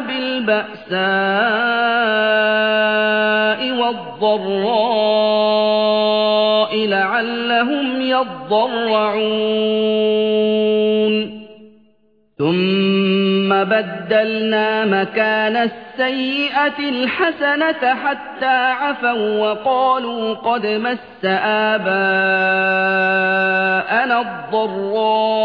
بالبأساء والضراء لعلهم يضرعون. ثم بدلنا مكان السيئة الحسنة حتى عفوا وقالوا قد مس آباءنا الضراء.